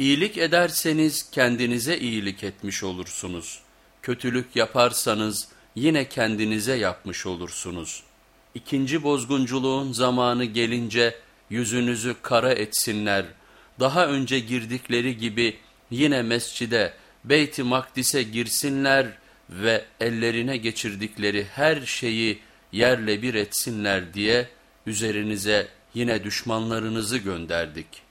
İyilik ederseniz kendinize iyilik etmiş olursunuz. Kötülük yaparsanız yine kendinize yapmış olursunuz. İkinci bozgunculuğun zamanı gelince yüzünüzü kara etsinler. Daha önce girdikleri gibi yine mescide, Beyt-i Makdis'e girsinler ve ellerine geçirdikleri her şeyi yerle bir etsinler diye üzerinize yine düşmanlarınızı gönderdik.''